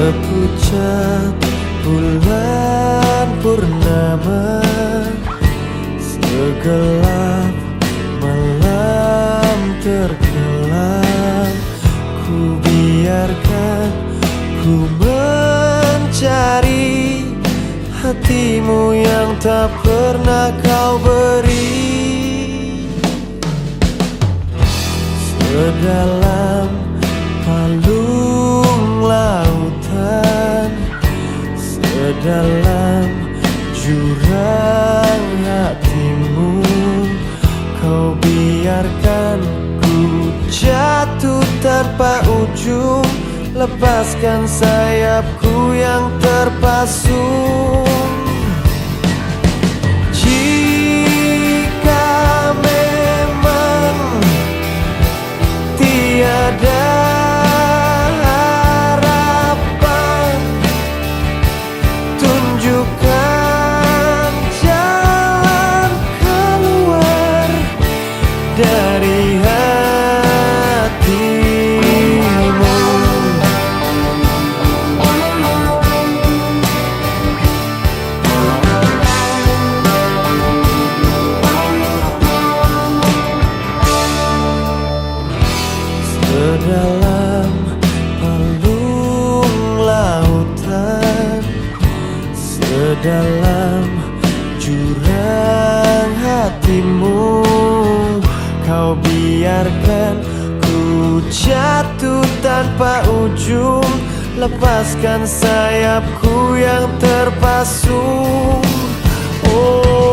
Sepucat bulan purnama Segelap malam terkelam. Ku biarkan ku mencari Hatimu yang tak pernah kau beri. Sedalam palung Sedalam jurang hatimu. Kau biarkan ku jatuh tanpa ujung. Lepaskan sayapku yang terpasung Sedalam jurang hatimu. Kau biarkan ku jatuh tanpa ujung. Lepaskan sayapku yang terpasung. Oh,